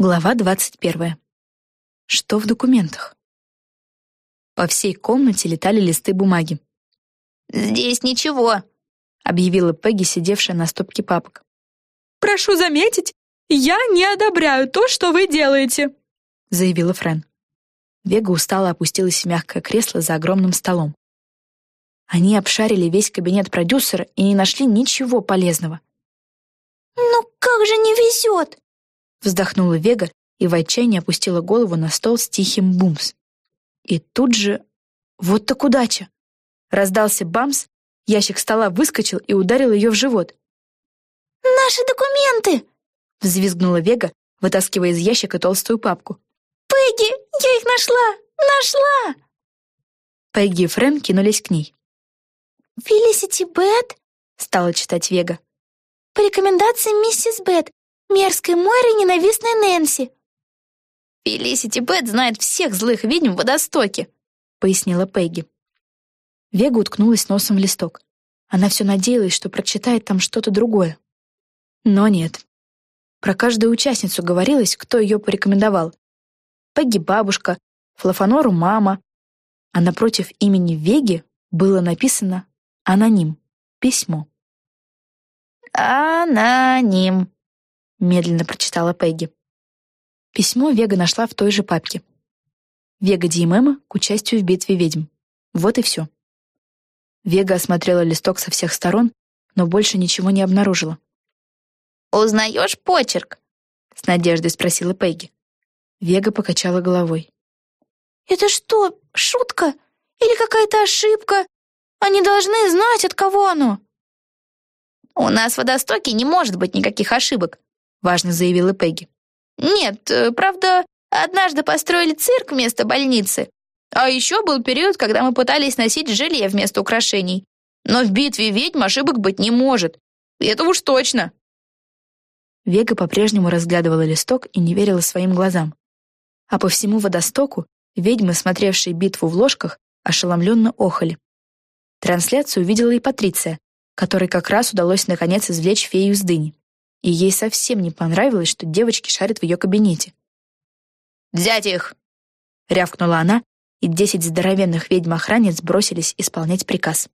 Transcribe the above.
Глава двадцать первая. Что в документах? По всей комнате летали листы бумаги. «Здесь ничего», — объявила Пегги, сидевшая на стопке папок. «Прошу заметить, я не одобряю то, что вы делаете», — заявила Френ. Вега устало опустилась в мягкое кресло за огромным столом. Они обшарили весь кабинет продюсера и не нашли ничего полезного. «Ну как же не везет!» Вздохнула Вега и в отчаянии опустила голову на стол с тихим бумс. И тут же... Вот так удача! Раздался бамс, ящик стола выскочил и ударил ее в живот. «Наши документы!» — взвизгнула Вега, вытаскивая из ящика толстую папку. «Пегги, я их нашла! Нашла!» Пегги и Френ кинулись к ней. «Фелисити Бет?» — стала читать Вега. «По рекомендации миссис Бет, мерзкой Мойры ненавистной Нэнси». «Фелисити Бет знает всех злых ведьм в водостоке», — пояснила Пегги. Вега уткнулась носом в листок. Она все надеялась, что прочитает там что-то другое. Но нет. Про каждую участницу говорилось, кто ее порекомендовал. Пегги бабушка, Флафанору мама. А напротив имени Веги было написано «Аноним. Письмо». «Аноним», медленно прочитала Пегги. Письмо Вега нашла в той же папке. Вега Диемема к участию в битве ведьм. Вот и все. Вега осмотрела листок со всех сторон, но больше ничего не обнаружила. «Узнаешь почерк?» — с надеждой спросила Пегги. Вега покачала головой. «Это что, шутка? Или какая-то ошибка? Они должны знать, от кого оно!» «У нас в водостоке не может быть никаких ошибок», — важно заявила Пегги. «Нет, э, правда, однажды построили цирк вместо больницы. А еще был период, когда мы пытались носить желе вместо украшений. Но в битве ведьм ошибок быть не может. И это уж точно». Вега по-прежнему разглядывала листок и не верила своим глазам. А по всему водостоку ведьмы, смотревшие битву в ложках, ошеломленно охали. Трансляцию увидела и Патриция, которой как раз удалось наконец извлечь фею из дыни и ей совсем не понравилось, что девочки шарят в ее кабинете. «Взять их!» — рявкнула она, и десять здоровенных ведьм-охранниц бросились исполнять приказ.